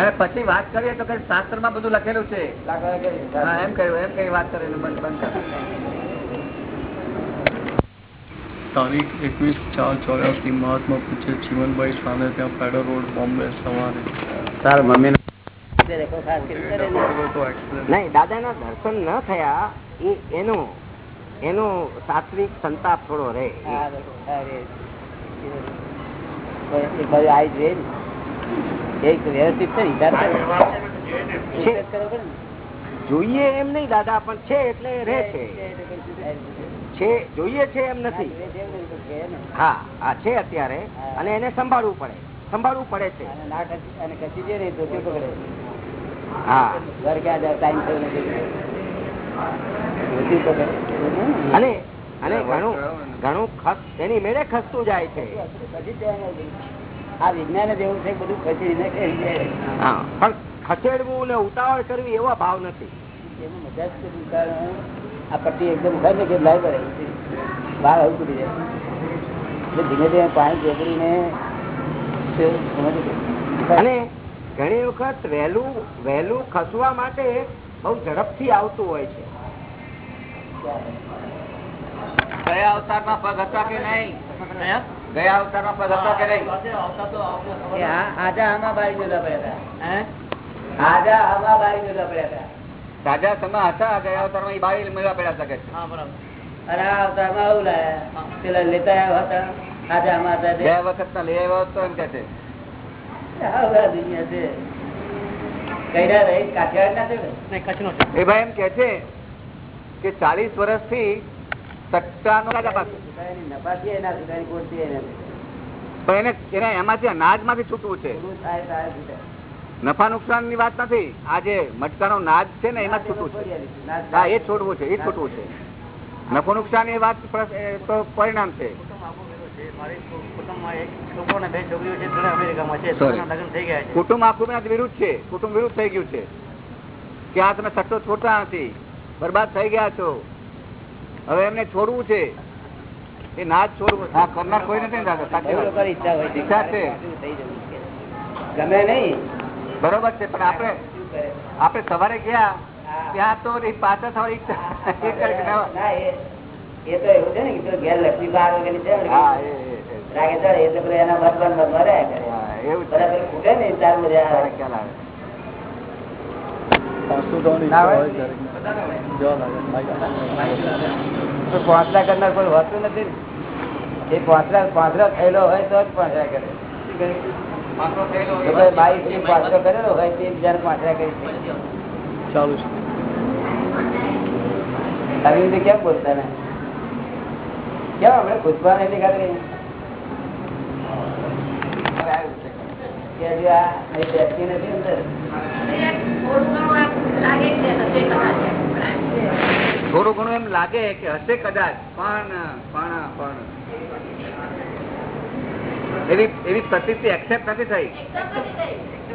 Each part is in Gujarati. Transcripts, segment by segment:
અને પછી વાત કરીએ તો કઈ શાસ્ત્રમાં બધું લખેલું છે. એમ કહ્યું એમ કઈ વાત કરેલું બંધ બંધ તારીખ એકવીસ ચાર ચોર્યાસી મહાત્મા પૂછે જીવનભાઈ સામે ત્યાં ફેડર રોડ બોમ્બે સવારે. તાર મમ્મી નહીં દાદાના દર્શન ન થયા એ એનો એનો સાત્વિક સંતાપ થોડો રહે. છે. જોઈએ એમ નહીં દાદા પણ છે એટલે રહે છે. જોઈએ છે એમ નથી. હા આ છે અત્યારે. અને એને સંભાળવું પડે. સંભાળવું પડે છે. હા. અને અને ઘણું ઘણું ખસ એની મેળે ખસતું જાય છે. આ વિજ્ઞાન જ એવું છે બધું ખસી ને કરી જાય હા પણ ખસેડવું ને ઉતાવળ કરવી એવો ભાવ નથી. એમાં મજા જ કારણ આ પટ્ટી એકદમ ખાય ને કે લાઈ પડે બહાર આવું તૂટી જાય. એટલે ધીમે ધીમે પાણી ચોપડીને અને ઘણી વખત વહેલું વહેલું ખસવા માટે બહુ ઝડપથી આવતું હોય છે. કયા અવતારમાં પગ હતા કે નહીં? ગયા? અવતારમાં પગ હતા કે નહીં? આજા આમાં બારી જુદા પડ્યા હતા. આજા આમાં બારી જુદા પડ્યા હતા. તાજા સમા હતા ગયા અવતારમાં બાળી મેળા પડ્યા શકે અને આ અવતારમાં આવું લાયા. પેલા લેતા આવ્યા હતા. આજા આમાં હતા તે. વખત ના લઈ આવ્યો તો એમ કે છે. દુનિયા છે. કઈડા રહી કાઠિયાવાડ ના? છે. એ ભાઈ એમ કે છે કે ચાલીસ વર્ષ નફા નુકસાનની વાત નથી. આ જે મટકાનો નાદ છે ને એમાં છૂટવું છે. હા એ છોડવું છે એ છૂટવું છે. નફો નુકસાન એ વાત તો પરિણામ છે કુટુંબ આખું વિરુદ્ધ છે. કુટુંબ વિરુદ્ધ થઈ ગયું છે. કે આ તમે સટ્ટો છોડતા નથી. બરબાદ થઈ ગયા છો. હવે એમને છોડવું છે. એ ના જ છોડવું. હા કરનાર કોઈ નથી દાદા ઈચ્છા છે. ગમે નહીં. બરોબર છે પણ આપણે આપણે સવારે ગયા ત્યાં તો પાછા થવાની ઈચ્છા એ કરે કે ના- ના, એ એ તો એવું છે ને કે ઘેર લક્ષ્મી બહાર વગેરે છે એ એટલે એના ભગવાન ભગવાન રહ્યા કરે. એવું ખૂટે ને ત્યાર મજા આવે. ખ્યાલ આવે. સાસુદાણી ના હોય? હોય ક્યારેક. જવા લાગે. પણ પાંચલા કરનાર કોઈ હોતું નથી ને. એ પાંચલા પાંચલો થયેલો હોય તો જ પાંચલા કરે જો કોઈ બાઈ સ્ત્રી પાંચલો કરેલો હોય તે બીજાને પાંચલા કરી શકે. ચાલુ છે આવી રીતે કેમ બોલતા ને કેમ આપણે ખુશબા નથી ખાતરી કે હજુ આ અહીં બેસતી નથી અંદર થોડું ઘણું એમ લાગે કે હશે કદાચ પણ પણ પણ. એવી એવી પ્રતિ એક્સેપ્ટ નથી થઈ.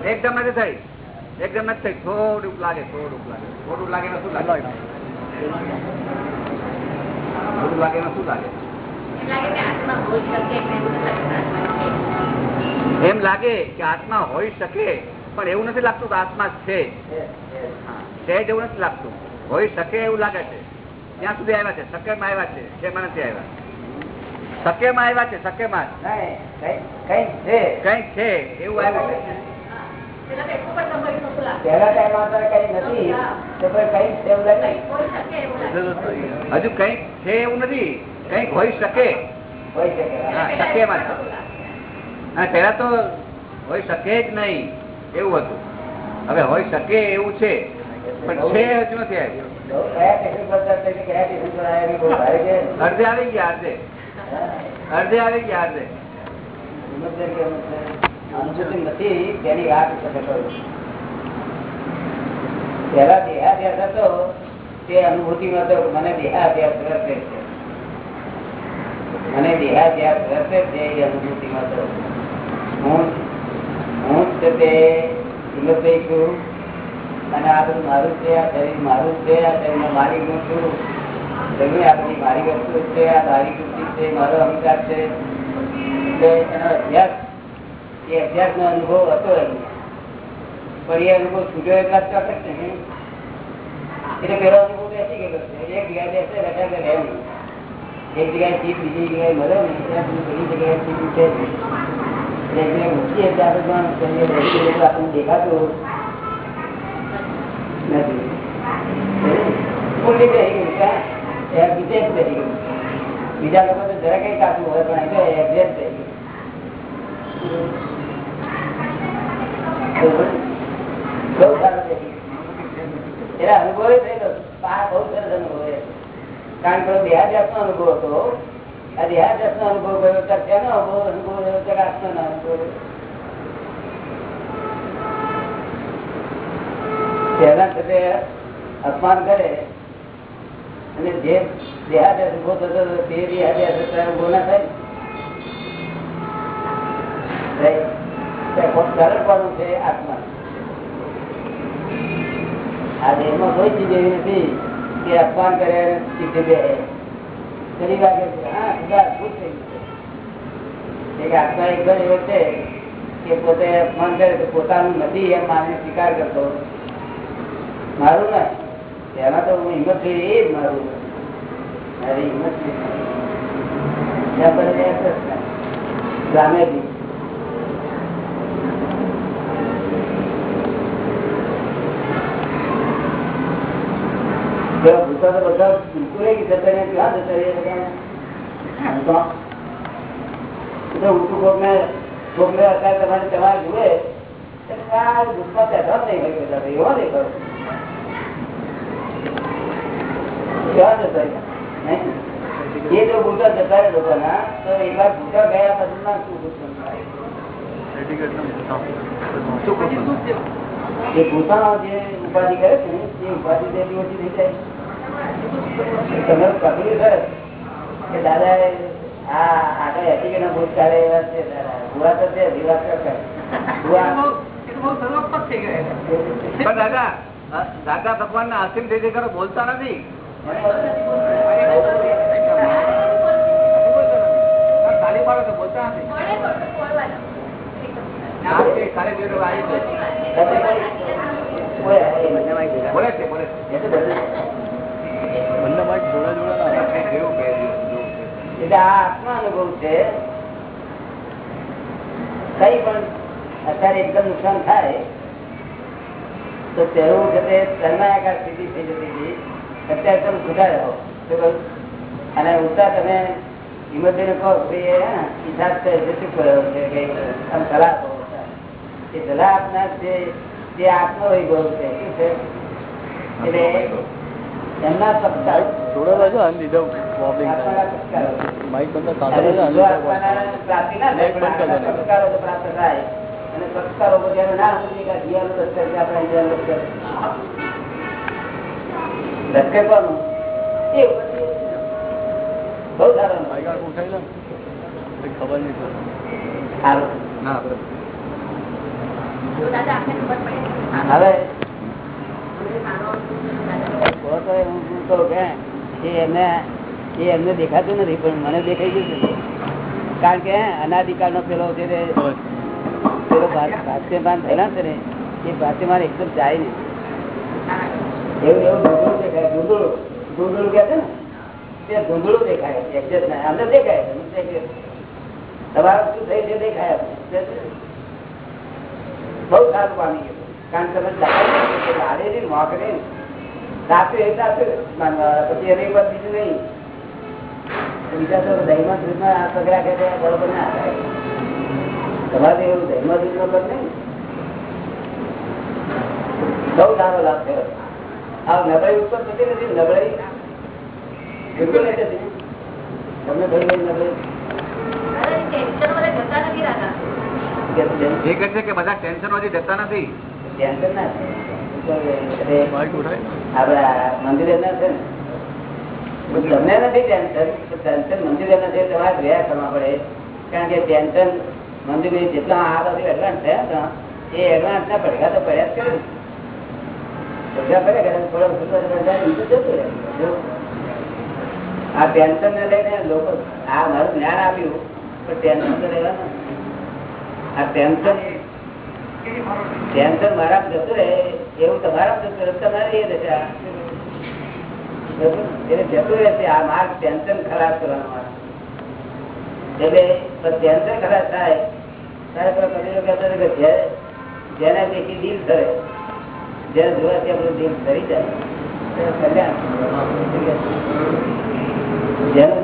એકદમ નથી થઈ. એકદમ નથી થઈ. થોડુંક લાગે થોડુંક લાગે. થોડું લાગે ને શું લાગે? થોડું લાગે ને શું લાગે? એમ લાગે કે આત્મા હોઈ શકે પણ એવું નથી લાગતું કે આત્મા છે. એવું નથી લાગતું. હોય શકે એવું લાગે છે. ત્યાં સુધી આવ્યા છે. શક્યમાં આવ્યા છે. શેમાં નથી આવ્યા? શક્યમાં આવ્યા છે શક્યમાં. માં કઈ કઈ છે. કંઈક છે એવું આવ્યું છે. હજુ કંઈક છે એવું નથી. કંઈક શકે. હોય શકે. શક્યમાં પેલા તો હોઈ શકે જ નહીં. એવું હતું. હવે હોય શકે એવું છે, પણ છે હજુ નથી આવ્યું અડધે આવી ગયા, અડધે. અડધે આવી ગયા, અડધે. અનુભૂતિ નથી તેની વાત હતો, તે અનુભૂતિમાં તો મને દેહાધ્યાસ રસે છે. તે હિંમતભાઈ છું. અને આ બધું મારું છે, આ શરીર મારું છે, આ શરીરનો મારી હું છું. જમીન આ બધી મારી વસ્તુ છે, આ મારી કૃતિ છે, મારો અહંકાર છે. એનો અભ્યાસ, એ અભ્યાસ નો અનુભવ હતો પણ એ અનુભવ છૂટ્યો એટલા ચોક્કસ ને. એટલે પેલો અનુભવ બેસી ગયો છે. એક જગ્યાએ બેસે રજા કરે નહીં. એક જગ્યાએ સીટ, બીજી જગ્યાએ મળે ને ત્યાં બધી જગ્યાએ સીટ ઉઠે એટલે એટલે બેસી જઈએ એટલે આપણને દેખાતું બીજે લોકો તો જરા કઈ કાચું હોય, પણ એ તો થઈ ગયું. બહુ થયેલો. સરસ અનુભવ. કારણ કે દેહાદ્યાસ નો અનુભવ હતો. આ દેહાદ્યાસ નો અનુભવ કર્યો ત્યારે તેનો અનુભવ રહ્યો ત્યારે આત્માનો અનુભવ. તેના સાથે અપમાન કરે, અને જે દેહાદ્યાસ ઊભો થતો તે અત્યારે ઊભો ના થાય? ત્યાં છે આત્મા આ દેહમાં કોઈ ચીજ એવી નથી કે અપમાન કરે અને ચીઠી પોતે અપમાન કરે તો પોતાનું નથી એમ માને, સ્વીકાર કરતો મારું ને એમાં તો હું હિંમત થઈ એ જ મારું મારી હિંમત થઈ ત્યાં ભૂતા તો બધા બિલકુલ જતા ક્યાં જતા રહ્યા બધા? તો એ તો ઊંચું કોકને કોકને અત્યારે તમારે તમારે જુએ ભૂતમાં બેઠા નહીં હોય બધા. એવો નહીં કરો. ક્યાં જતા રહ્યા? એ જો ભૂતા જતા રહે લોકોના તો એક ભૂતા ગયા પછી ના શું ભૂત થાય એ ભૂતાનો જે ઉપાધિ કરે છે એ ઉપાધિ તેની ઓછી થઈ જાય તમે પકડ્યું છે કે દાદા આ આગળ હતી કે ભૂત કાઢે એવા છે દાદા. ભૂવા તો છે વિવાદ તો દાદા દાદા ભગવાન ના અસીમ થઈ કરો બોલતા નથી? તાલી પાડો તો બોલતા નથી. ખાલી પેલો આવી નહીં. બોલે છે બોલે છે. બંને બાઈક જોડે જોડે જેવું કે જેવું કે. એટલે આ આત્મા અનુભવ છે. કઈ પણ અત્યારે એકદમ નુકસાન થાય તો તેનું છે તન્માયાકાર સ્થિતિ થઈ જતી હતી. અત્યારે તમે છૂટા રહો. શું અને ઉતા તમે હિંમતભાઈને કહો ભાઈ એ હે ને, છે શું કર્યો છે કે તમે સલાહ કહો. એ સલાહ આપનાર જે જે આત્મવૈભવ છે. શું છે? એટલે એમના સંસ્કારો. માઇક બંધ પ્રાપ્તિ ના થાય. અને સંસ્કારો સમજી કે જીવાનું લશ્કર છે, આપણા જીવાનું લશ્કર. લશ્કર કોનું? એ બહુ સારો માઇક આખું ઉઠાઈ લે ખબર નહીં સારો. ના બરાબર. હવે હું કે એમને દેખાતું નથી પણ મને દેખાઈ ગયું છે કારણ કે અનાધિકાળનો પેલો છે. પેલો ભાષ્યમાન થયેલા છે ને એ ભાષ્યમાન એકદમ જાય ધૂંધળું દેખાય છે ને દેખાય એક્ઝેક્ટ ના દેખાય તમારું સારું પામી ગયું કારણ કે તમે ચાલે છે, લાડે નહીં મોકરે નહીં. રાત્રે એ રાત્રે પછી એને એક બીજું નહીં. બીજા તો દહીંમાં દૂધમાં આ પગ રાખે બરોબર ના થાય તમારે એવું દહીંમાં દૂધનો પગ નહીં. બહુ સારો લાભ થયો. આ નબળાઈ ઉપર થતી નથી નબળાઈ બિલકુલ નથી થતી. તમને ગઈ નબળાઈ? એ કહે છે કે બધા ટેન્શનમાંથી જતા નથી? ટેન્શન ના આ ટેન્શન ને લઈને લોકો આ મારું જ્ઞાન આપ્યું, પણ ટેન્શન તો રહેવાનું આ ટેન્શન ટેન્શન મારા જતું રહે, એવું તમારા એટલે જતું રહેશે આ. માર્ગ ટેન્શન ખરાબ કરવાનો એટલે ટેન્શન ખરાબ થાય જેને દેખી દિલ કરે જેને જોવાથી દિલ ધરી જાય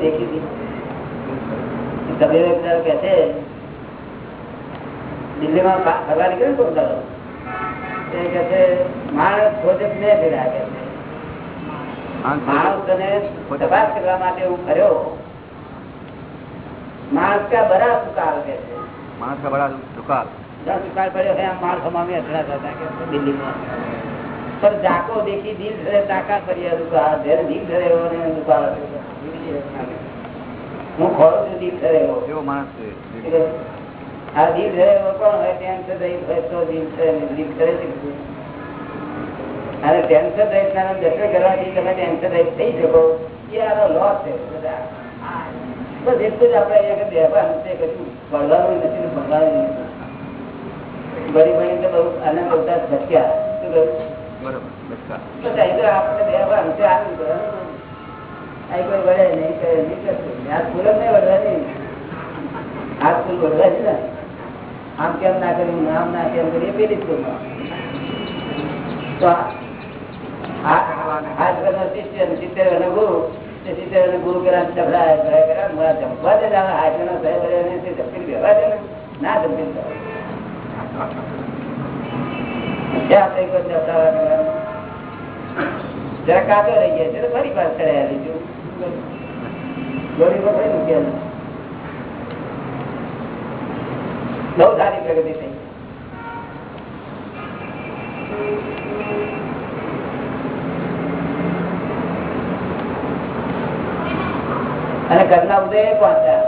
દેખી દિલ કબીરો કે છે દિલ્હીમાં ફા- ફરવા નીકળ્યો કોક દાડો તે કહે છે માણસ ખોજે જ મેં ફેર્યા કે છે. માણસને તપાસ કરવા માટે હું કર્યો માણસ કા બરા પુકાર કે છે? માણસ કા બડા દુકાળ જ્યાં પુકાર પડ્યો છે આમ માણસો મામી અથડાતા હતા કે છે દિલ્હીમાં. પર જાકો દેખી દિલ ધરે તાકાત કરી દુકાળ જેને દિલ ધરે એવો ને દુકાળ હું ખોરો છું દિલ ધરે એવો એવો માણસ છે એટલે આ ધરે એવો કોણ હોય? ટેન્શન રહિત હોય તો દિલ છે અને ટેન્શન રહિત ના દર્શન કરવાથી તમે ટેન્શન રહિત થઈ શકો. એ આનો લોસ છે. બધા. બસ એટલું જ આપણે અહીંયા બેસવાનું છે. કશું ભણવાનું નથી ભણવાનું નથી. બધી બની તો બહુ આનંદ બધા ભટક્યા. શું કહ્યું? બરોબર બચકા. તો આપણે બેસવાનું છે. આનંદ કરવાનું કોઈ વળે નહીં કરે નહીં કરશે આ જ નહીં વળવાની. આ સ્કૂલ વળવાની ને આમ કેમ ના કર્યું નામ ના કેમ કર્યું પેલી જ ફૂલમાં તો ગુરુ કર્યા મારા જમવા ને આ સાહેબ એને તે દે ના જપીને બેહવા. છે આપણે કોઈ ડબલા કરવાનું. જરા રહી ગયા છે ફરી પાછળ લીધું ગોળી બહુ સારી પ્રગતિ થઈ. અને ઘરના ઉદય પહોંચ્યા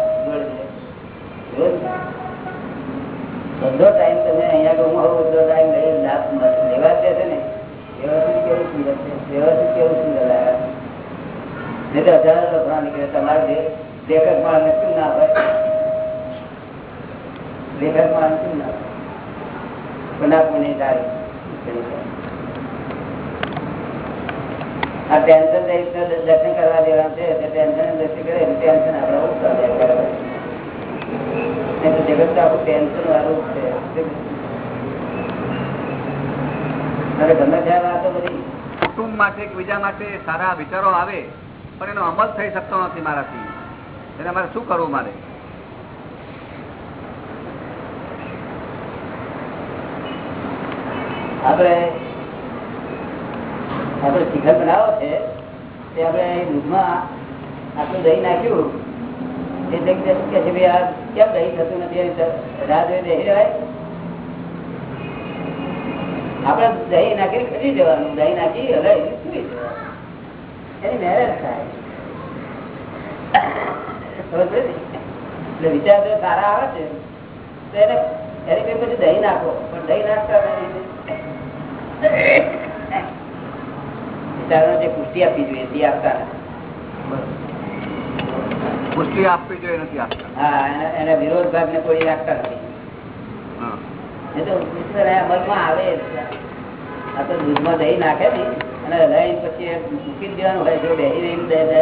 બધો ટાઈમ તમે અહીંયા હું આવું બધો ટાઈમ લઈ લાભ મ- લેવા છે ને વ્યવસ્થિત કેવું સુંદર છે? કેવું સુંદર લાગે? નહીં તો હજારો તમારે દે- લેખક માણસને શું ના હોય લેખક માણસ શું ના હોય પુનાપુની તારી ટેન્શન દર્શન કરવા દેવા છે ટેન્શન દર્શન કરે ટેન્શન આપણે તો જગત આખું ટેન્શન વાળું છે. અને ગમે ત્યાં વાતો બધી કુટુંબ માટે બીજા માટે સારા વિચારો આવે, પણ એનો અમલ થઈ શકતો નથી મારાથી. એને મારે શું કરવું મારે? આપણે આપણે શિખર બનાવો છે તે આપણે દૂધમાં આટલું દહીં નાખ્યું. એટલે કે છે આ કેમ દહીં થતું નથી? રાહ જોઈ આપણે દહીં નાખીને ખરી જવાનું. દહીં નાખી, હવે સુઈ જવાનું. એની મેરેજ થાય. એટલે વિચાર સારા આવે છે, તો એને પછી દહીં નાખો. પણ દહીં નાખતા જે પુષ્ટિ આપવી જોઈએ તે આપતા નથી. પુષ્ટિ આપવી જોઈએ નથી આપતા. હા એને- એને વિરોધ ભાગ ને કોઈ રાખતા નથી એ તો અમલમાં આવે આ તો દૂધમાં દહીં નાખે ને અને હલાવીને પછી મૂકી દેવાનું હોય જો બેસી રહીને દે દે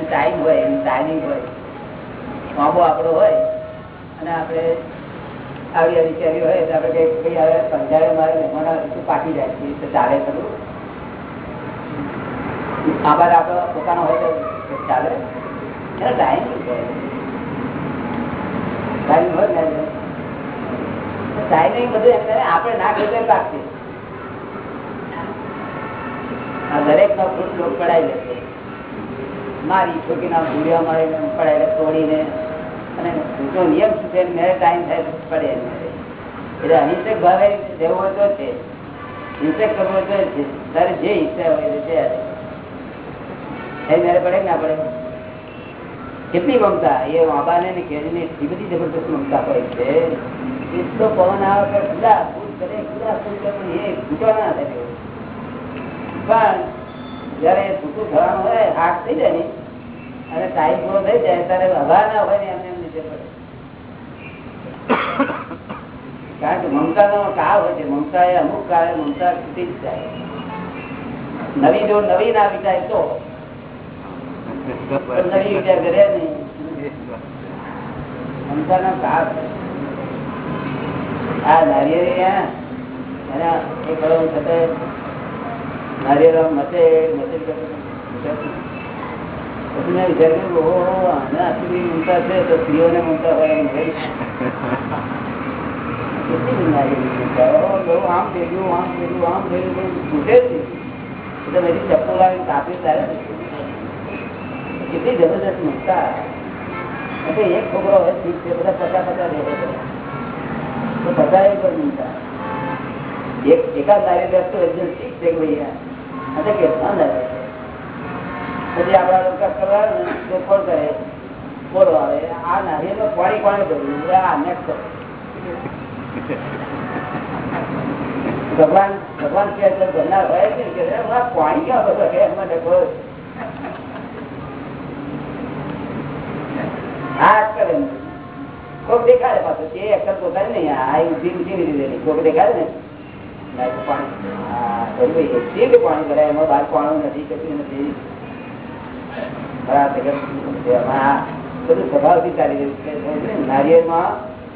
ટાઈમ હોય ટાઈમિંગ હોય. આપડો હોય અને આપણે આવી આવી હોય તો આપણે કઈ કઈ આવે પંજાબે મારે, મહેમાન પાકી જાય. તો ચાલે ખરું. આભાર આપણો પોતાનો હોય તો ચાલે. એનો ટાઈમ ટાઈમ હોય ને ટાઈમિંગ બધું આપણે ના ખરીદે લાગશે દરેક નો ફૂટ લોક પડાવી લેશે મારી છોકરીના ભૂડિયા મારીને પડાવી લે, તોડીને. અને ફૂટનો નિયમ છે? મેરે ટાઈમ પડે એટલે અહિંસક ભાવે જવું હોય છે. હિંસક કરવો તો તારે જે ઈચ્છા હોય તે એ મેરે પડે ના પડે? કેટલી મમતા? એ વાબાને ને કેરીને એટલી બધી જબરદસ્ત મમતા હોય છે. એટલો પવન આવે કે ખુલ્લા ફૂલ કરે, ખુલ્લા ફૂલ કરે, પણ એ ફૂટવા ના થાય પણ જયારે ટૂંકું થવાનું હોય, હાથ થઈ જાય ને, અને ટાઈમ પૂરો થઈ જાય, ત્યારે હવા ના હોય ને એમને કારણ કે મમતા નો હોય છે. મમતા એ અમુક કાળે મમતા તૂટી જ જાય. નવી જો નવી ના વિચાર તો. નવી વિચાર કરે નહીં. મમતા નો કાળ આ નારિયેળી એના એ કરો થતા નારિયેળ મતે મચે કેટલી બહુ આમ આમ આમ થયેલું પણ છૂટે તારે કેટલી જબરદસ્ત એટલે એક છોકરો હોય ઠીક બધા પચાસ પચાસ તો બધા પર મમતા એક, એકાદ નારી બેસતો એકદમ ઠીક છે ભાઈ આ? કે ના લાગે પછી આપડા લોકો કરવા કોણ કરે બોલો આવે આ નારિયેળ પાણી કોને કર્યું આ નેક્સ્ટ ભગવાન ભગવાન કે ઘરના હોય કે પાણી ક્યાં બધો કે, એમાં ડખો હા કરે. કોક દેખાડે પાછું. તે અક્કલ પોતાની નહીં. આ ઉધી ઉધી લીધેલી. કોક દેખાડે ને. પાણી. પાણી ભરાય. એમાં બહાર પાણી નથી, કશું નથી. બધું સ્વભાવથી ચાલી રહ્યું છે? નારિયેળમાં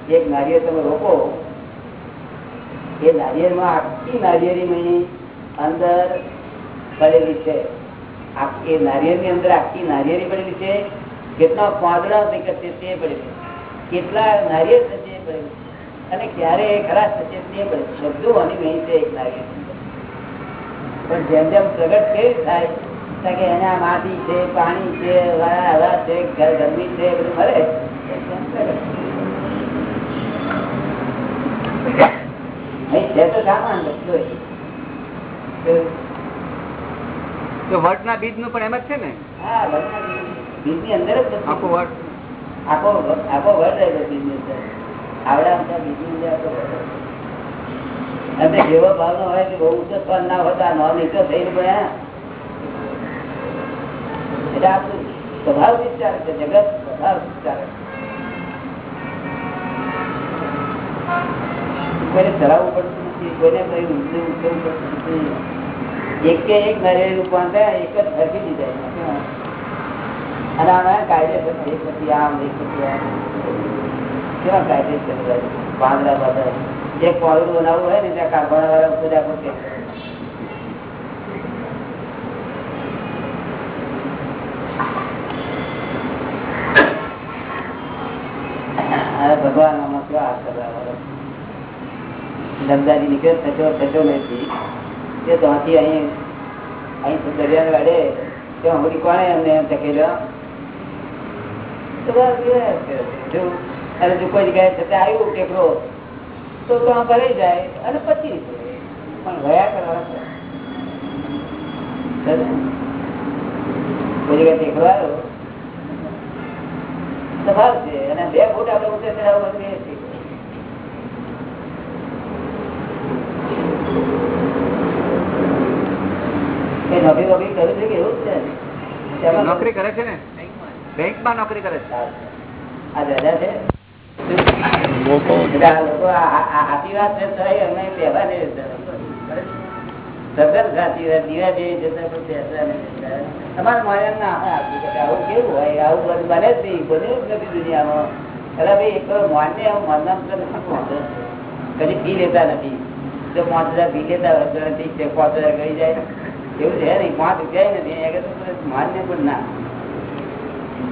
એક નારિયેળ તમે આખી નારિયેળીની પડેલી છે. એ નારિયેળની છે. કેટલા પાંદડા નીકળશે તે પડેલી કેટલા નારિયેળ થશે એ પડેલું અને ક્યારે ખરાશ થશે તે પડેલું શબ્દો અને વહી છે એક નારિયેળ પણ જેમ જેમ પ્રગટ કેવી થાય કે એના માટી છે પાણી છે હવા છે ગરમી છે બધું મળે બીજનું પણ એમ જ છે ને? હા બધા બીજની અંદર જ. આખું વટ. આખો આખો વડ રહેલો અંદર. આવડા અંદર આખો વડ અને જેવો ભાવ નો હોય કે બહુ ઊંચો સ્વર ના હોતા નોન આ થઈ પડ્યા એક નરેલું રૂપાન એક જ ફરકી દીધા અને આમાં કાયદેસર પછી આમ કેવા કાયદેસર બધા? પાંદડા બધા. જે પાવડું બનાવવું હોય ને, ત્યાં કારખાના વાળા પૂજા કરશે અરે ભગવાન આમાં કેવા હાથ કરવા વાળો ધંધાજી નીકળે થતો થતો નથી તે તો અહીં અહીં દરિયા વાડે ત્યાં હોડી કોણે એમને એમ ધકેલો તો બસ એ જ જો અને જો કોઈ જગ્યાએ થતા આવ્યું ટેકરો તો ત્યાં ભરાઈ જાય અને પછી પણ ગયા. સમજ્યા? કોઈ જગ્યાએ ટેકરો આવ્યો? સ્વભાવ છે. અને બે ફૂટ આપણે ઊંચે એ નોકરી કરે છે કે એવું જ છે? નોકરી કરે છે ને? બેંકમાં નોકરી કરે છે. આ દાદા છે? લોકો એટલે આ લોકો આ- આ- આ સાચી વાત એ અમે સાચી વાત દીવા જેવી જતા. તમારે માયા ના બધું. આવું કેવું હોય? આવું બધું બને જ નહીં. બન્યું જ નથી દુનિયામાં. અરે ભાઈ એક નથી કદી ફી લેતા નથી. જો પાંચ હજાર ફી લેતા હોય તો પાંચ હજાર કરી જાય. એવું છે નહીં પાંચ રૂપિયા નથી માન્ય પણ ના.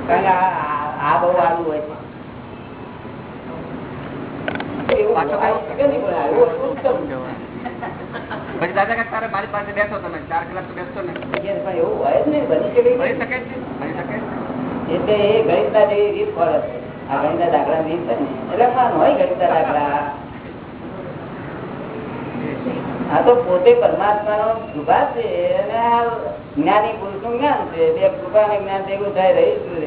કારણ કે આ- બહુ આવું હોય છે. દાદા કે તારે મારી પાસે બેસો તમે ચાર કલાક તો બેસતો ને. એવું હોય જ નહીં બની શકે શકે એટલે એ ગણિતના જેવી રીત ફળ હશે આ ગણિતના દાખલા રીત ને એટલે હોય ગણિતના દાખલા. આ તો પોતે પરમાત્મા નો કૃપા છે અને આ જ્ઞાની પુરુષનું જ્ઞાન છે. બે કૃપા ને જ્ઞાન ભેગું થાય રહીશું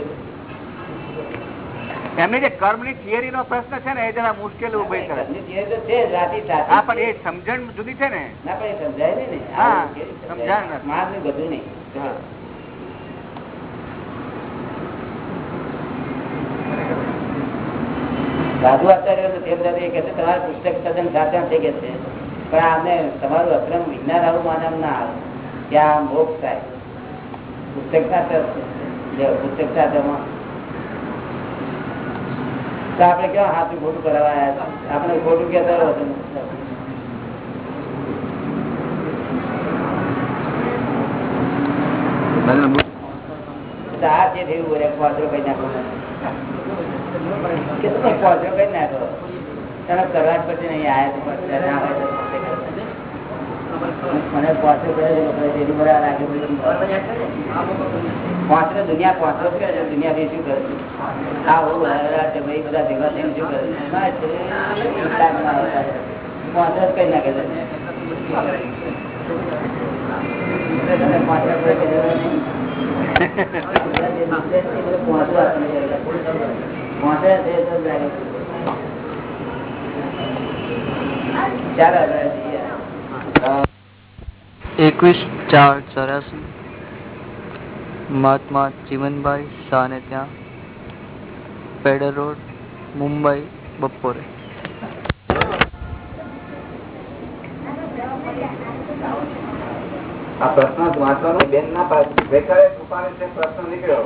એમની જે કર્મની થિયરી નો પ્રશ્ન છે ને એ જરા મુશ્કેલી ઊભી કરે. હા પણ એ સમજણ જુદી છે ને? ના પણ એ સમજાય ને. હા, સમજાય? માર ને બધું નહીં. હા. સાધુ આચાર્ય તમારા પુસ્તક સદન સાચા થઈ ગયા છે. પણ આમને તમારું અક્રમ વિજ્ઞાન આવું માનવ ના આવે. કે આ મોક્ષ થાય. પુસ્તક પુસ્તક સાચામાં તો આપણે કેવા હાથું ખોટું કરાવવા આવ્યા આપણે ખોટું કહેતા રહો છો. આ જે થયું એક પાંચરો કઈ નાખો. કેટલો તમે કઈ નાખો? તને કરવા જ પછી નહીં આયા તો ના હોય તો મને પાંચરો કરે છે લોકો જેની બરાબર લાગે બધું. પાંચરો દુનિયા પાંચરો જ કરે છે દુનિયાથી શું કરે છે આ બહુ બરાબર છે ભાઈ બધા ભેગા થઈને શું કરે છે ના, છે. ટાઈમમાં આવતા છે. પાંચરો જ કઈ નાખે છે તમે પાંચરો કરે કે જરૂર નહીં એકવીસ ચાર ચોરાસી મહાત્મા ચીમનભાઈ શાહને ત્યાં. પેડર રોડ, મુંબઈ, બપોરે. આ પ્રશ્ન વાંચવાનો. બેન ના પાસે ગઈકાલે કૃપાને જે પ્રશ્ન નીકળ્યો.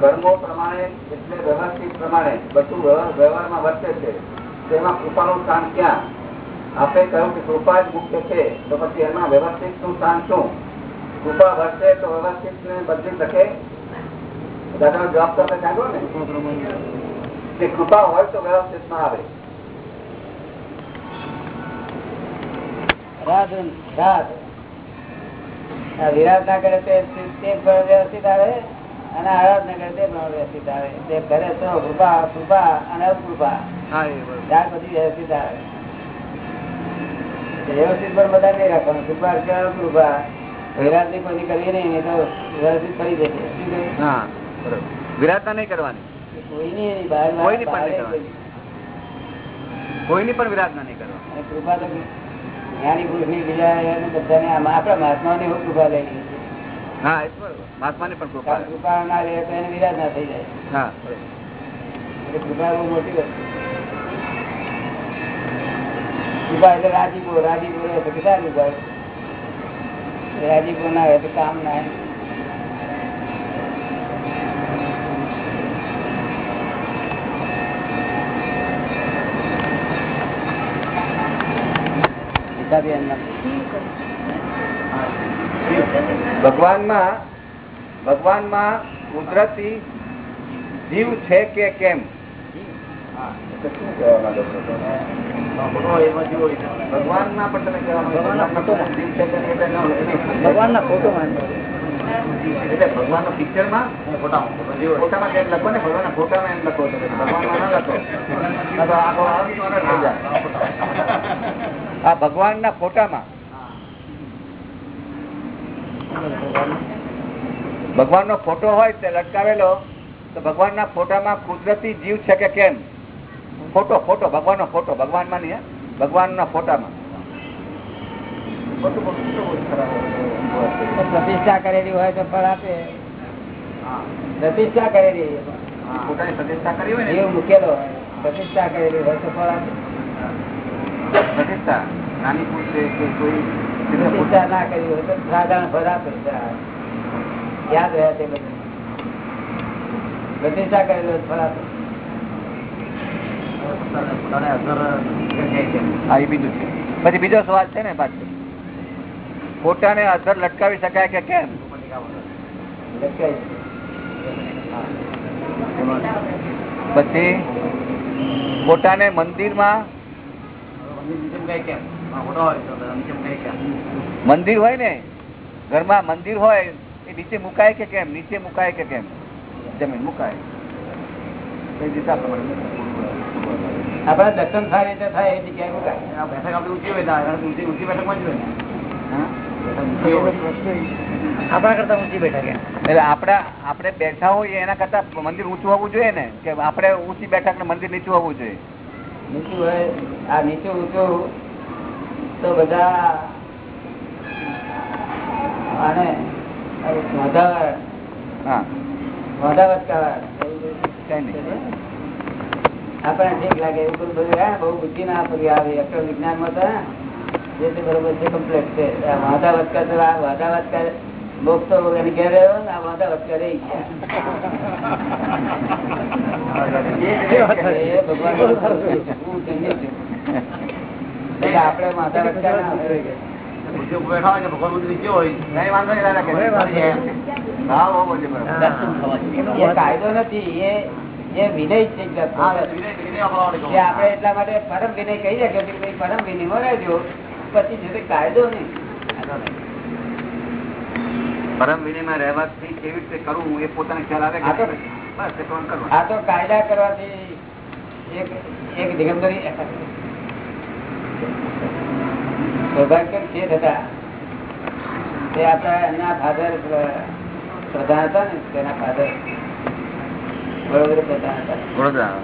કર્મો પ્રમાણે એટલે વ્યવસ્થિત પ્રમાણે બધું વ્યવહારમાં વર્તે છે. તેમાં કૃપાનું સ્થાન ક્યાં? આપણે કહ્યું કે કૃપા જ મુખ્ય છે, તો પછી એમાં વ્યવસ્થિતનું સ્થાન શું? કૃપા વર્તે તો વ્યવસ્થિત ને બદલી શકે? દાદાનો જવાબ તમે આપણે ને? કે કૃપા હોય તો વ્યવસ્થિતમાં આવે વિરાટ ના કરે તે પણ અને આરાધના કરે તે પણ તે કરે તો ત્યાર પછી વ્યવસ્થિત આવે. વ્યવસ્થિત પણ બધા નહીં રાખવાનું. કૃપા કે અકૃપા વિરાટની કોઈ નહીં નહીં તો વ્યવસ્થિત થઈ જશે હા બરોબર. વિરાટતા નહીં કરવાની. કોઈની કોઈની પણ નહીં કરવાની. કોઈની પણ વિરાટના નહીં કરવાની. કૃપા તો જ્ઞાની પુરુષની બીજા બધાને આપણા મહાત્મા ની કૃપા લઈ હા એ તો બરોબર. મહાત્માની પણ કૃપા. કૃપા ના રહે તો એને વિરાટ ના થઈ જાય. હા કૃપા બહુ મોટી વસ્તુ કૃપા એટલે રાજીપો રાજીપો રહે તો કેટલા ઊભા રાજીપો ના રહે તો કામ ના. ભગવાનમાં ભગવાનમાં કુદરતી જીવ છે કે કેમ? ભગવાનમાં પણ તમે કહેવા માંગો છો, એટલે ભગવાન એટલે પિક્ચરમાં ફોટામાં કેમ લખો ને ભગવાનના ફોટામાં એમ લખો ના લખો. આ ભગવાન ફોટામાં ભગવાનનો ફોટો હોય તે લટકાવેલો તો ભગવાન ના ફોટામાં કુદરતી જીવ છે કે કેમ? ફોટો ફોટો ભગવાનનો ફોટો ભગવાનમાં નહીં ભગવાન ના ફોટામાં પ્રતિષ્ઠા કરેલી હોય તો ફળ આપે. પ્રતિષ્ઠા કરેલી ફોટાની પ્રતિષ્ઠા કરી હોય જીવ મૂકેલો હોય. પ્રતિષ્ઠા કરેલી હોય તો ફળ આપે. પ્રતિષ્ઠા? નાની પૂછે કે કોઈ પ્રતિષ્ઠા ના કરી હોય તો સાધારણ ફળ આપે. યાદ રહ્યા તે બધું પ્રતિષ્ઠા કરેલી હોય તો ફળ આપે. પછી બીજો સવાલ છે ને પાછો. પોતાને અસર લટકાવી શકાય કે કેમ? પછી પોતાને મંદિરમાં મંદિર હોય ને, ઘરમાં મંદિર હોય, એ નીચે મુકાય કે કેમ? નીચે મુકાય કે કેમ? જમીન મુકાય. દિશા પ્રમાણે આપણા દર્શન સારી રીતે થાય એ જગ્યાએ મુકાય હા? આપણા કરતા ઊંચી બેઠક એટલે આપડા આપડે બેઠા હોઈએ એના કરતા મંદિર ઊંચું હોવું જોઈએ ને? કે આપડે ઊંચી બેઠક ને મંદિર નીચું હોવું જોઈએ? નીચું હોય આ નીચું ઊંચું તો બધા અને મોઢા હા. મોઢા કહેવાય. આપણને ઠીક લાગે એવું બધું બધું બહુ બુદ્ધિ ના આપવી આવે અક્ષર વિજ્ઞાનમાં તો જે તે બરોબર છે કમ્પ્લેટ છે. વાંધા વચકા તો આ વાંધા વચકા લોક તો એને ઘેર રહ્યો ને આ વાંધા વચકા રહી ગયા. એ ભગવાન હું ધન્ય છું. એટલે આપણે વાંધા વચકા ના કાયદો નથી એ એ વિનય છે આપણે એટલા માટે પરમ વિનય કહી શકીએ કે ભાઈ પરમ વિનય રહેજો પછી જે કાયદો નહીં. પરમ વિનયમાં રહેવાથી કેવી રીતે કરવું એ પોતાને ખ્યાલ આવે આ તો-. આ કાયદા કરવાથી એક એક દિગંબરી સૌભાગ્ય છે. હતા તે આપણા એના ફાધર પ્રધાન હતા ને તેના ફાધર વડોદરા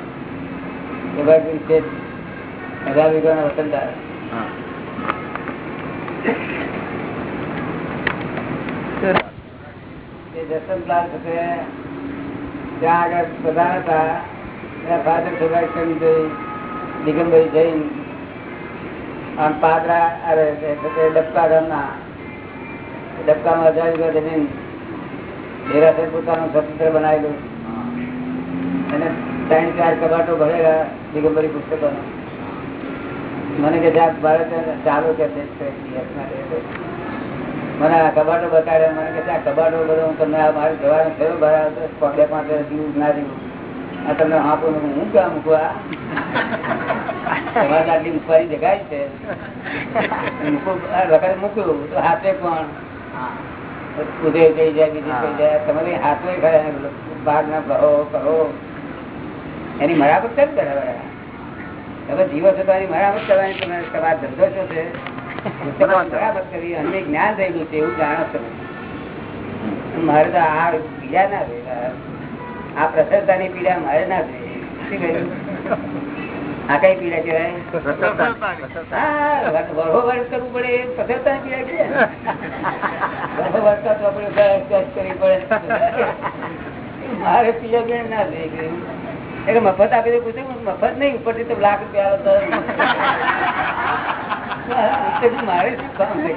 હજાર વીઘાના વતનદાર જસવંતલાલ ત્યાં આગળ પ્રધાન હતા. એના ફાધર સૌભાગ્ય દિગંબરી જૈન આમ પાદરા અરે ડબકા ગામના ડબકામાં હજાર વીઘા જમીન ડેરાસર પોતાનું સ્વતંત્ર બનાવેલું. અને ત્રણ, ચાર કબાટો ભરેલા દિગંબરી પુસ્તકો મને કે ભારત ચાલુ કે. મને આ કબાટો બતાડ્યા, મને કે ત્યાં કબાટો બધો હું તમને આ મારે જવાનું થયું ભરાયો બે, પાંચ જીવું ના જીવું. આ તમને આપો હું ક્યાં મૂકવા તમારે આટલી મૂકવાની જગાય છે. મૂકું મૂક્યું, તો હાથે કોણ? ઉદય થઈ જાય, બીજી થઈ જાય. તમારી હાથે ખરા ભાગ ના કહો કરો એની મરામત કેમ કરે તમે જીવો છો તો એની મરામત કરવાની તમે તમારો ધંધો શું છે? મરામત કરી અમને જ્ઞાન થયેલું છે એવું જાણો છો. મારે તો આ પીડા ના જોઈએ આ પ્રસરતાની પીડા મારે ના જોઈએ શું કહ્યું? આ કઈ પીડા કહેવાય? વરહો વર્ષ કરવું પડે એ પીડા કહેવાય. વરહો વર્ષ તો આપણે વર્ષ વર્ષ કરવી પડે મારે પીડા પીડા ના જોઈએ એટલે મફત આપી દે, પૂછે મફત નહીં, ઉપરથી તો લાખ રૂપિયા આવે મારે શું કામ છે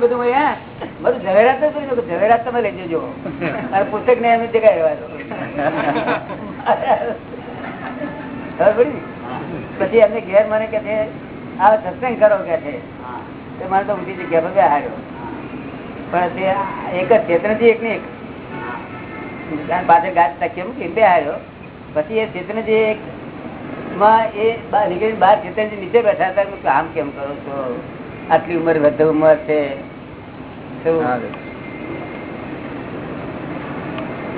બધું હોય બધું ઝવેરાત ન કરી તમે લઈ જજો. અને પુસ્તક ને એમ જગ્યાએ રહેવા પછી એમને ઘેર મને કે છે, આ સત્સંગ કરો, કે છે. તો મને તો ઊંધી જગ્યા પર બેહાડ્યો. પણ તે એક જ એક ને એક. અને પાછળ ગાજ તકીએ મૂકી આવ્યો. પછી એ ચેતનજી એક માં એ નીકળીને બહાર ચેતનજી નીચે બેઠા હતા હું કામ કેમ કરો છો? આટલી ઉંમર વધુ ઉંમર છે.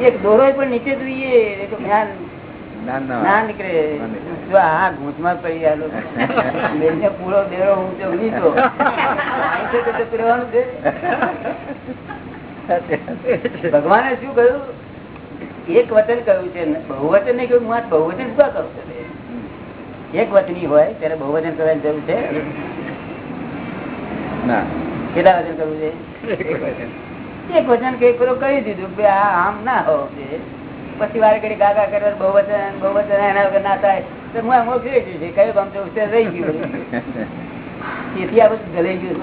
એક દોરો પણ નીચે જોઈએ એ તો જ્ઞાન ના નીકળે. આ ઘૂંટમાં પડી આલો બેનને પૂરો દેરો હું તો નીચો ભગવાને શું કહ્યું? એક વચન કહ્યું છે બહુવચન નહીં કહ્યું હું બહુવચન શું કરું? છું એક વચની હોય ત્યારે બહુવચન કરવાની જરૂર છે? કેટલા વચન કરવું છે? એક વચન. કઈ પેલો કહી દીધું કે આ આમ ના હોવું પછી વારે ઘડી ગાગા કરે બહુવચન બહુવચન એના વગર ના થાય. તો હું એમ ઓછી રહી છે કયું ગમતો ઉછેર રહી ગયું. તેથી આ બધું ગલાઈ ગયું.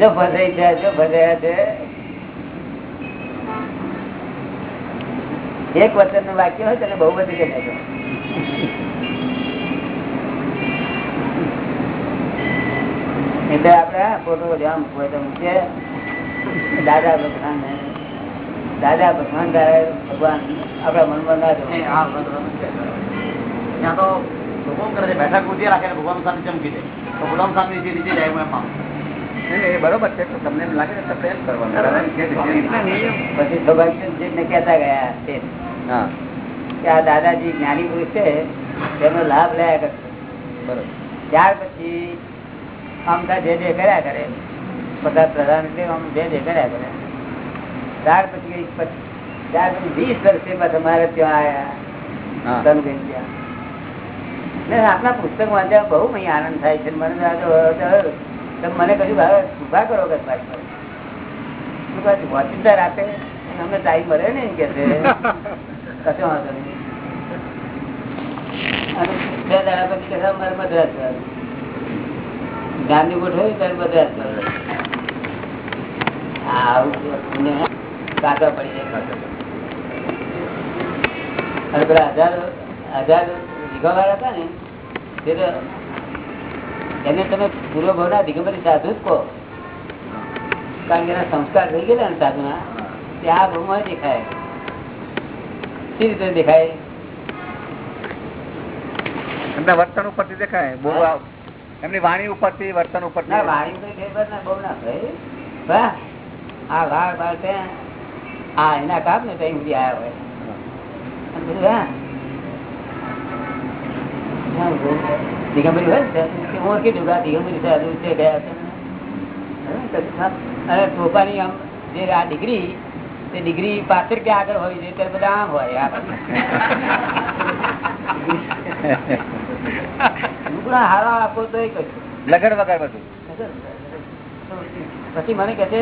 જો ફસાઈ છે જો ફસાયા છે એક વચનનું વાક્ય હોય તેને બહુ બધી કે એટલે આપડે ફોટો જ્યાં તો મૂકીએ. દાદા ભગવાન દાદા ભગવાન તારે ભગવાન આપડા મનમાં ના. ત્યાં તો લોકો કરે છે. બેઠક ઉધી રાખે ભગવાન સામે ચમકી દે. તો ભગવાન સામે નીચે નીચે જાય એમ એ બરોબર છે તો તમને એમ લાગે તો પ્રયાસ કરવાનો. પછી સૌભાગ્યજી કહેતા ગયા તે કે આ દાદાજી જ્ઞાની પુરુષ છે તેનો લાભ લયા કરશે બરોબર. ત્યાર પછી આમ જે જે કર્યા કરે બધા પ્રધાનમંત્રી આમ જે જે કર્યા કરે. ત્યાર પછી ત્યાર પછી વીસ વર્ષે પાછા મારે ત્યાં. આવ્યા ત્યાં. આપના પુસ્તક વાંચ્યા બહુ આનંદ થાય છે મને મને કહ્યું હવે ઊભા કરો કે? વાંચીતા રાતે અમને ટાઈમ મળે ને કે. આવું કાકા પડી જાય. અને પેલા હજાર હજાર વાળા હતા ને, તે તો એને તમે પૂર્વ ભાવના દિગંબરી સાધુ જ કહો. કારણ કે એના સંસ્કાર થઈ ગયેલા ને સાધુના. તે આ ભાવમાં દેખાય. સી રીતે દેખાય? એમના વર્તન ઉપરથી દેખાય. બહુ એમની વાણી ઉપરથી વર્તન ઉપર ના વાણી ઉપર ના બહુ ના ભાઈ. આ વાળ બાળ આ એના કામ ને ત્યાં સુધી આવ્યા હોય. દિગંબરી હોય ને હું કીધું કે દિગંબરી સાધુ છે ગયા છે. હે, કશું અને ટોપાની આમ જે આ ડિગ્રી તે ડિગ્રી પાછળ કે આગળ હોય છે? ત્યારે બધા આમ હોય આ હારા આપો તો એ કશું લગન વગર બધું? પછી મને કે છે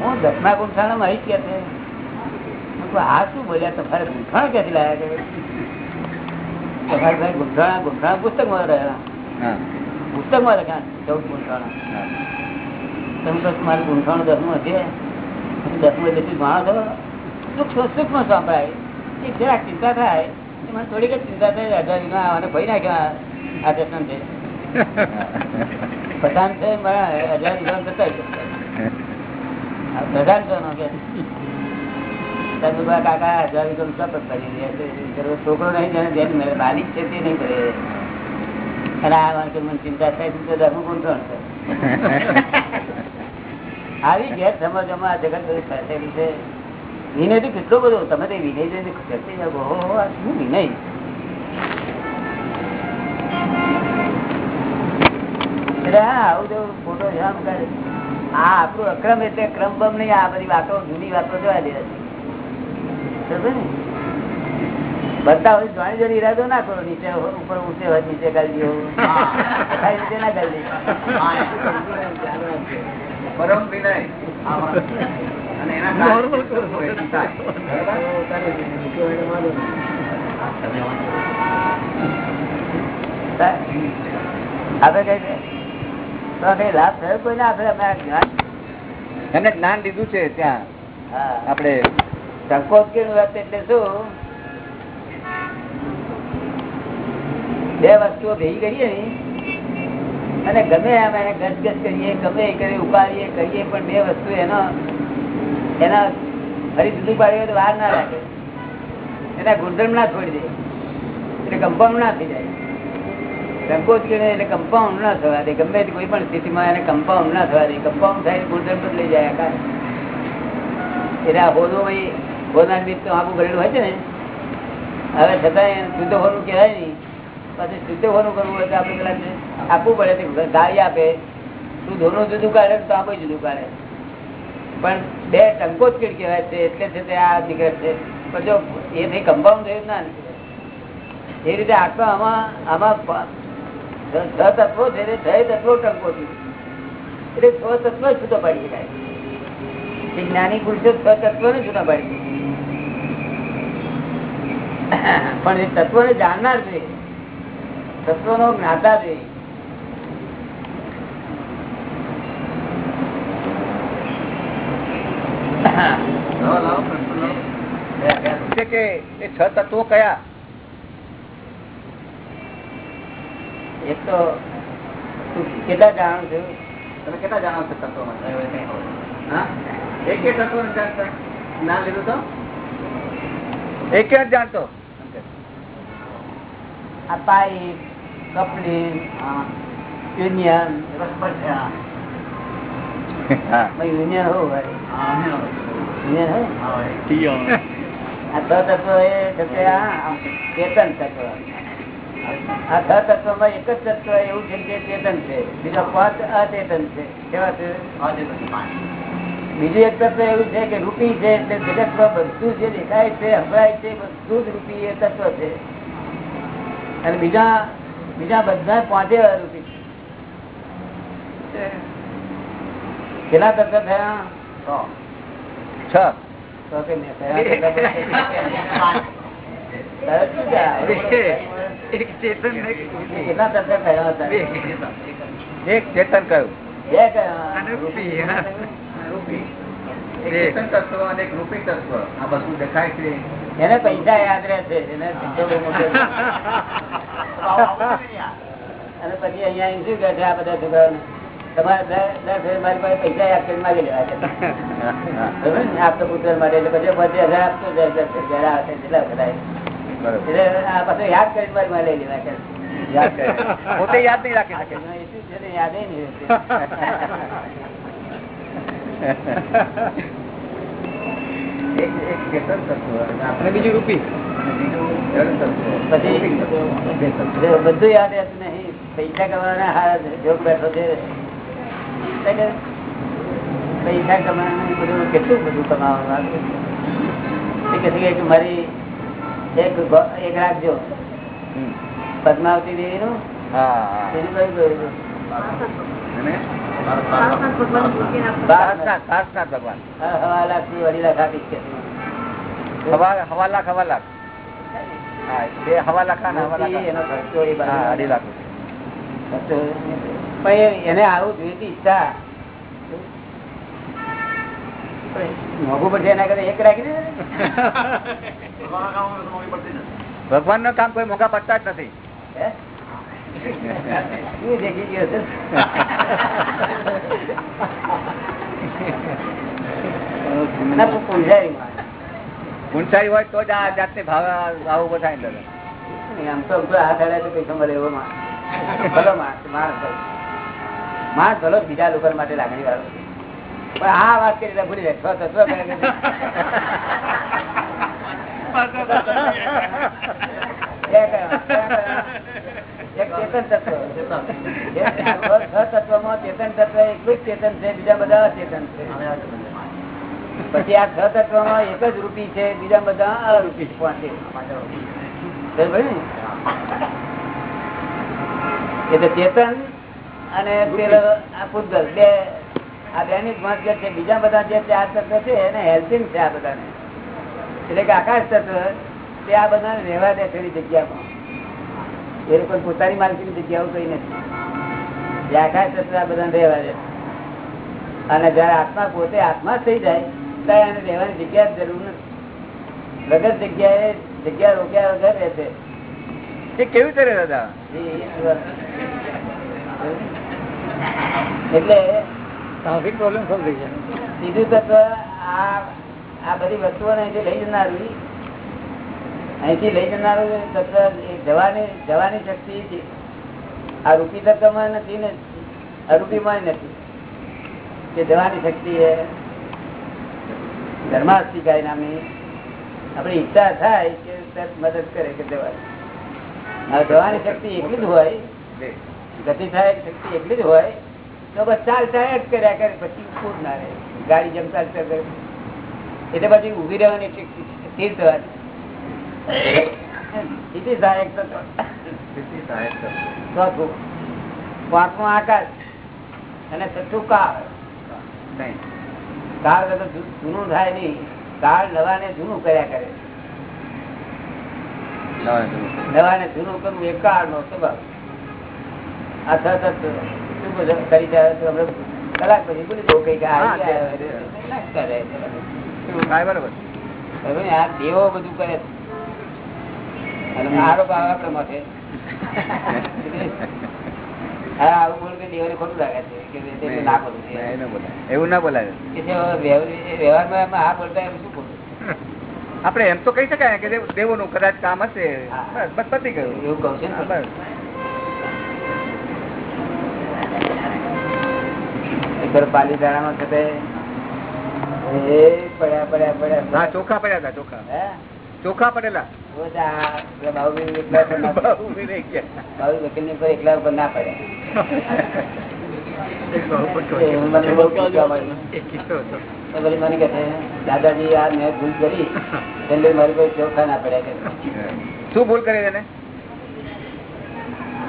હું દસમા ગુંઠાણા માં કે છે. આ શું બોલ્યા? તમારે ગુંઠાણ ક્યાંથી લાયા છે? તમારે ભાઈ ગુંઠાણા ગુંઠાણા પુસ્તકમાં રહ્યા પુસ્તકમાં લખ્યા ચૌદ ગુંઠાણા તમે તો મારું ગુંઠાણું દસમું છે દસમું જેટલું માણસ હતો સૂક્ષ્મ સૂક્ષ્મ સંભળાય. એક જરાક ચિંતા થાય. એ મને થોડીક જ ચિંતા થાય. હજાર વીઘા અને ભાઈ નાખ્યા આ દર્શન છે. પ્રધાન છે મારા હજાર વીઘા થતા પ્રધાન છે કે કાકા હજાર વીઘા સપત કરી રહ્યા છોકરો નહીં જેને મેરે બાલિક છે તે નહીં કરે. અને આ વાંકે મને ચિંતા થાય તો દસમું ગુંઠાણ છે આવી ગેર સમજમાં આ જગત બધું છે. વિનય તો કેટલો બધો તમે તો વિનય જઈને શું વિનય? આવું તો ખોટો જામ કરે. આ આપણું અક્રમ એટલે ક્રમ બમ નહીં આ બધી વાતો જૂની વાતો જોવા દે બધા હોય જાણી જોડી ઈરાદો ના કરો નીચે ઉપર ઊંચે હોય નીચે કરી દો નીચે ના કરી પરમ વિનય. અને એના. આપડે આપડે જ્ઞાન એમને જ્ઞાન લીધું છે ત્યાં. હા. આપણે સંકોચ કે વાત એટલે શું? બે વસ્તુઓ ભેગી કરીએ ને, અને ગમે એમ એને ગસગસ કરીએ, ગમે એ કરીએ ઉપાડીએ, કરીએ, પણ બે વસ્તુ એનો, એના ફરી જુદું પાડીએ તો વાર ના લાગે. એના ગુણધર્મ ના છોડી દે. એટલે કમ્પાઉન્ડ ના થઈ જાય. સંકોચ કરીને એટલે કમ્પાઉન્ડ ના થવા દે. ગમે તે કોઈ પણ સ્થિતિમાં એને કમ્પાઉન્ડ ના થવા દે. કમ્પાઉન્ડ થાય ગુણધર્મ બદલાઈ જાય આકાર એટલે આ હોદો ભાઈ હોદાર બીજ આખું ભરેલું હોય છે ને. હવે છતાં શુદ્ધ હોનું કહેવાય નહીં. પછી શુદ્ધ હોનું કરવું હોય તો આપણે પેલા આપવું પડે ગાળી આપે. તું ધોનું જુદું કાઢે તો આપણે જુદું કાઢે. પણ બે ટંકો જ કહેવાય છે, એટલે છે તે આ નીકળે છે. પણ જો એ નહીં કમ્પાઉન્ડ થયું ના એ રીતે આખા આમાં આમાં છ તત્વો છે એ છ તત્વો ટંકો છે એટલે છ તત્વ છૂટો પાડી શકાય. જ્ઞાની પુરુષો છ તત્વો ને છૂટા પાડી પણ એ તત્વ ને જાણનાર છે. તત્વ નો જ્ઞાતા છે. કે એ છ તત્વો કયા? એક તો કેટલા જાણો છો? તમે કેટલા જાણો છો તત્વમાં? હા. એક તત્વ ના લીધું તો? એક જ જાણતો? આ પાઇપ કપલિંગ યુનિયન યુનિયન હોય. યુનિયન હોય? આ છ તત્વ એ ચેતન તત્વ. આ છ તત્વમાં એક જ તત્વ એવું છે કે ચેતન છે. બીજા પાંચ અચેતન છે. કેવા છે? બીજું એક તત્વ એવું છે કે રૂપી છે એટલે જગતમાં બધું જે દેખાય છે સંભળાય છે બધું જ રૂપી એ તત્વ છે. અને બીજા બીજા બધા પાંચે રૂપી છે. કેટલા તત્વ થયા? છ. તો કે મેં કેટલા તત્વ થયા હતા? એક ચેતન કયું? બે કયા? રૂપી બધું એને પૈસા યાદ રહેશે એને. અને પછી અહિયાં શું કહે છે આ બધા છોકરાઓને? તમારે દસ મારી પાસે પૈસા યાદ કરીને માગી લેવા છે. આપતો પુત્ર માટે એટલે પછી પચીસ હજાર આપતો જાય દર ફેર જરા આવે જેટલા વખત એટલે આ પાછું યાદ કરીને મારી લઈ લેવા કે પોતે યાદ નહીં રાખી શકે. એ શું છે યાદ નહીં અને બીજું રૂપી. બધું યાદ રહેતું નહીં પૈસા કમાવાના હારા જોગ બેઠો છે. પૈસા કમાવાનું બધું કેટલું બધું કમાવાનું કે મારી એક એક રાખજો. પદ્માવતી હા. કયું? એનો આવું જોઈતી ઈચ્છા. મોઘું પડશે એના કરતા એક રાખી દે ભગવાનનું કામ કોઈ મોઘા પડતા જ નથી. હે? શું ગયો છે? હોય તો જ આ જાતને ભાવ ભાવ ઊભો થાય દાદા. આમ તો હાથ અડાય તો પૈસા મળે એવો માણસ. ભલો માણસ, માણસ ભલો. બીજા લોકો માટે લાગણી વાળો પણ આ વાત કરી ભૂલી જાય છ તત્વ બે કયા? એક ચેતન તત્વ એક આ છ ચેતન તત્વ એકલું જ ચેતન છે બીજા બધા અચેતન છે. પછી આ છ તત્વમાં એક જ રૂપી છે બીજા બધા અરૂપી ને? એટલે ચેતન અને પેલો આ પૂતગલ. બે આ બેની જ છે. બીજા બધા જે ચાર તત્વ છે એને હેલ્પિંગ છે આ બધાને. એટલે કે આકાશ તત્વ તે આ બધાને રહેવા દે થોડી જગ્યામાં. એ લોકો પોતાની માલકીની જગ્યાઓ કઈ નથી. જે તત્વ આ બધાને રહેવા દે. અને જયારે આત્મા પોતે આત્મા થઈ જાય ત્યારે એને રહેવાની જગ્યા જરૂર નથી. વગર જગ્યાએ જગ્યા રોક્યા વગર રહેશે એ કેવી રીતે દાદા એટલે ટ્રાફિક પ્રોબ્લેમ સોલ્વ થઈ જાય. સીધું તત્વ આ આ બધી વસ્તુઓને અહીંથી લઈ જનારું અહીંથી લઈ જનારું જવાની જવાની શક્તિ આ રૂપી તત્વમાં નથી ને અરૂપીમાં નથી. કે જવાની શક્તિ એ ધર્માસ્તિકાય નામની આપણી ઈચ્છા થાય કે તરત મદદ કરે કે જવાની. જવાની શક્તિ એટલી જ હોય. ગતિ થાય, શક્તિ એટલી જ હોય, તો બસ ચાલ ચાલ જ કર્યા કરે, પછી ખુદ ના રહે. ગાડી જમતા એટલે પછી ઊભી રહેવાની શક્તિ સ્થિર થવાની પાંચમું આકાશ અને છઠ્ઠું કાળ નહીં કાળ વગર જૂનું થાય નહીં કાળ નવાને જૂનું કર્યા કરે નવા ને જૂનું કરવું એ કાળ નો સ્વભાવ. આ શું કરી જાય કલાક પછી બોલી ના કરે. બરોબર? હવે આ દેવો બધું કરે છે. આરોપ જે વ્યવહાર- વ્યવહારમાં એમાં તો કહી શકાય કે દેવો નું કદાચ કામ હશે. બસ પતી ગયું. એવું કહું છે પાલીતાણામાં એ પડ્યા પડ્યા પડ્યા. હા ચોખા પડ્યા હતા ચોખા. ચોખા પડેલા. એકલા ના મને દાદાજી આ મેં ભૂલ કરી એટલે મારી કોઈ ચોખા ના પડ્યા શું ભૂલ કરી એને?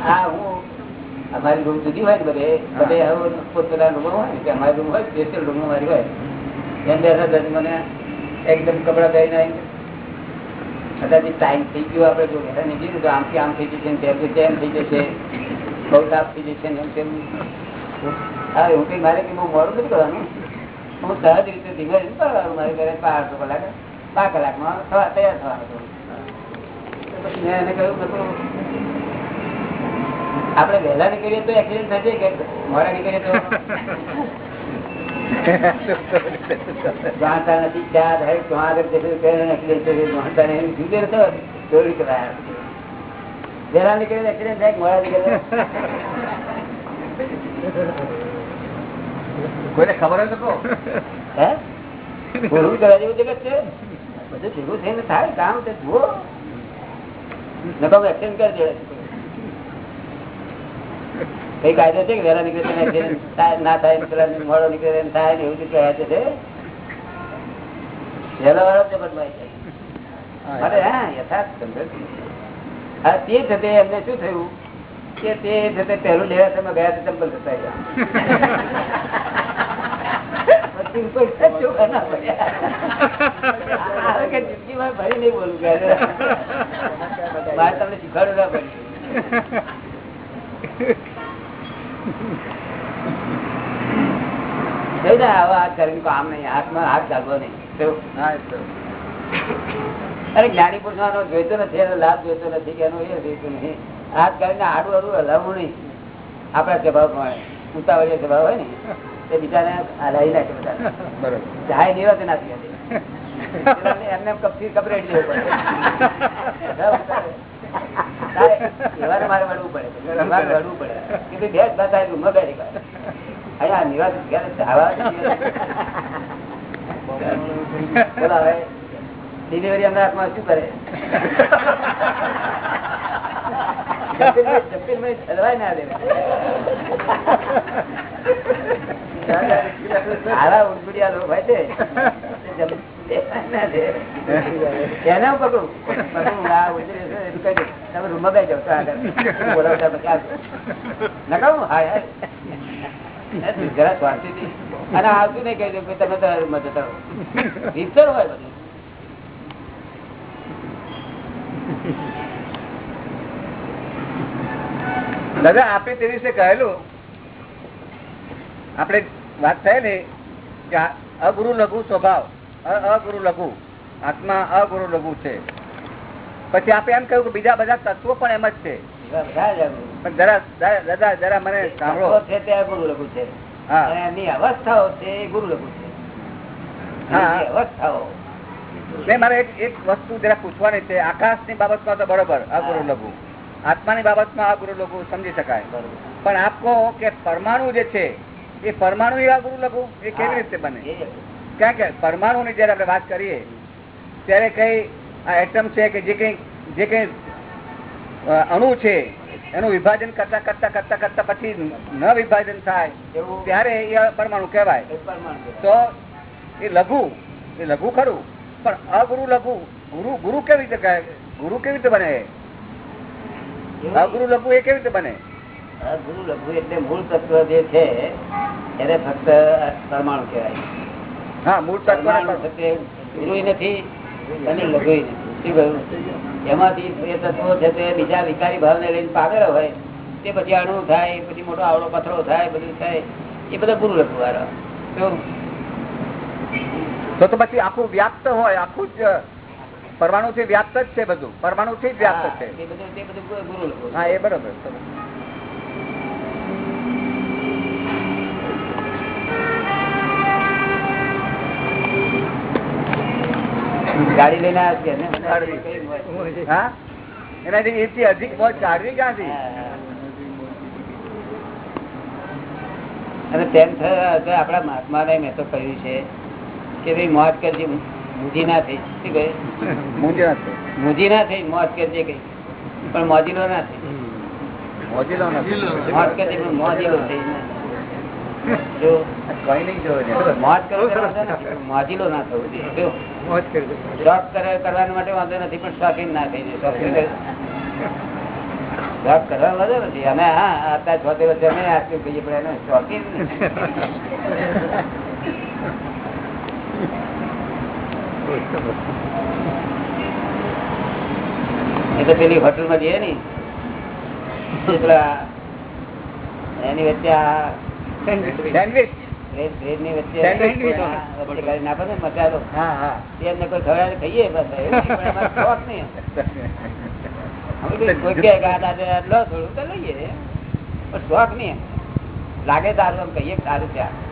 હા હું અમારી રૂમ જુદી હોય ને બધે બધે પોતપોતાના રૂમો હોય ને કે અમારી રૂમ હોય સ્પેશિયલ રૂમ મારી હોય. એમ બે મને એકદમ કપડા પહેરીને કદાચ ટાઈમ થઈ ગયો આપણે જો ઘરે નીકળ્યું તો આમથી આમ થઈ જશે તેમ થઈ જશે. બહુ તાપ થઈ જશે એમ તેમ. હા એવું કઈ મારે કઈ બહુ મોડું નથી કરવાનું. હું સહજ રીતે ધીમે ધીમે કરવાનું. મારે ઘરે બાર અડધો કલાક બાર કલાકમાં થવા તૈયાર થવાનું હતું. પછી મેં એને કહ્યું, આપણે વહેલા નીકળીએ તો એક્સિડન્ટ થશે કે મોડા નીકળીએ તો? જાણતા નથી ત્યાં થાય ક્યાં આગળ જશે ક્યાં accident જાણતા નહીં જુદે નતો ચોરી કરાયા વહેલા નીકળે એક્સિડન્ટ થાય મોડા નીકળે? કોઈને ખબર જ નતો હે? ભૂલું કરવા જેવું જગત છે? બધું ભેગું થઈને થાય કામ તે જુઓ. નકામ એક્સિડન્ટ કરી દેવાય. કઈ કાયદો છે કે વહેલા નીકળે ના થાય પેલા મોડો નીકળે થાય ને એવું કહેવાય છે? વેલો વાળો જ બદલાય છે અરે હા યથાર્થ. હા તે છતે એમને શું થયું કે તે છતે પહેલું લેવા તમે ગયા તો ચંપલ થતા જિંદગીમાં ભરી નહીં બોલું. મારે તમને શીખવાડવું ના પડ્યું જોયું ને આવા હાથ કરવી કામ નહીં હાથમાં હાથ ચાલવો નહીં. અરે જ્ઞાની પુરુષ જોઈતો નથી એનો લાભ જોઈતો નથી કે એનો એ જોઈતું નહીં હાથ કરીને આડું આડું હલાવવું નહીં. આપણા સ્વભાવ પ્રમાણે. ઉતાવળીય સ્વભાવ હોય ને તે બીજાને હલાવી નાખે બધા બરોબર. જાય નિરાતે નાખી હતી એમને એમ કપથી કપરેટ લેવું પડે. મારે વળવું પડે. મારે વળવું પડે. કે ભાઈ ભેંસ બતાવી મગાડી ડિલિવરી અમદાવાદ શું કરે? જમીનમાં- જમીનમાં છલવાય ના દે આવા ઉડબુડિયા લોકો હોય છે. તે જમ- દેખાય ના દે. એને હું જરા. અને આવતું નહીં કહી દઉં તમે તમારા રૂમમાં કરો રીતસર હોય બધું દાદા, આપે તે વિશે કહેલું, આપણે વાત થઈ ને કે અગુરુ લઘુ સ્વભાવ અગુરુ લઘુ, આત્મા અગુરુ લઘુ છે પછી આપણે એમ કહ્યું કે બીજા બધા તત્વો પણ એમ જ છે. પણ જરા જરા- દાદા જરા મને સાંભળો. તત્વો છે તે આ ગુરુ લઘુ છે એમની અવસ્થાઓ છે એ ગુરુ લઘુ છે અવસ્થાઓ. ને મારે એક એક વસ્તુ જરા પૂછવાની છે. આકાશની બાબતમાં તો બરોબર અગુરુ લઘુ આત્માની બાબતમાં અગુરુ લઘુ સમજી શકાય. પણ આપ કહો કે પરમાણુ જે છે એ પરમાણુ એવા ગુરુ લઘુ એ કેવી રીતે બને? ક્યાં ક્યાં? કે પરમાણુ ની જયારે આપણે વાત કરીએ ત્યારે કઈ આ એટમ છે કે જે કઈ જે કઈ અણુ છે. એનું વિભાજન કરતા કરતા કરતા કરતા પછી ન વિભાજન થાય ત્યારે એ પરમાણુ કહેવાય. તો એ લઘુ એ લઘુ ખરું પણ અગુરુ લઘુ ગુરુ ગુરુ કેવી રીતે કહે? ગુરુ કેવી રીતે બને? અગુરુ લઘુ એ કેવી રીતે બને? ગુરુ લઘુ એટલે મૂળ તત્વ જે છે એને ફક્ત પરમાણુ કહેવાય. હા મૂળ તત્વ ગુરુય નથી અને લઘુ નથી. શું કહ્યું? એમાંથી એ તત્વો છે તે બીજા વિકારી ભાવને લઈને પામેલા હોય તે પછી અણુ થાય પછી મોટો આવડો પથરો થાય બધું થાય એ બધા ગુરુ વાળા. તો તો પછી આખું વ્યાપ્ત હોય આખું જ પરમાણુ થી વ્યાપ્ત જ છે બધું. પરમાણુ થી જ વ્યાપ્ત છે. એ બધું તે બધું ગુરુ હા એ બરોબર. ગાડી લઈને આવ્યા એનાથી એથી અધિક બહુ કાઢવી ક્યાંથી? અને તેમ તો આપણા મહાત્માને મેં તો કહ્યું છે કે ભાઈ મોજ કરજે મૂજી ના થઈ. શું કહે? મૂજી ના થઈ. મોજ કરજે કઈ. પણ મોજીલો ના થઈ. મોજીલો મોજ કરજે પણ મોજીલો થઈ. મોજીલો ના થવું જોઈએ કરવા માટે વાંધો નથી પણ શોખીન ના થઈ જાય. શોખ કરવા વાંધો નથી. અમે હા અત્યારે છોતેર વર્ષે અમે આટલું કહીએ પણ એને શોખીન એ તો પેલી હોટલમાં જઈએ ને. એની વચ્ચે આ સેન્ડવિચ લાગે સારું આમ કહીએ કે સારું આ.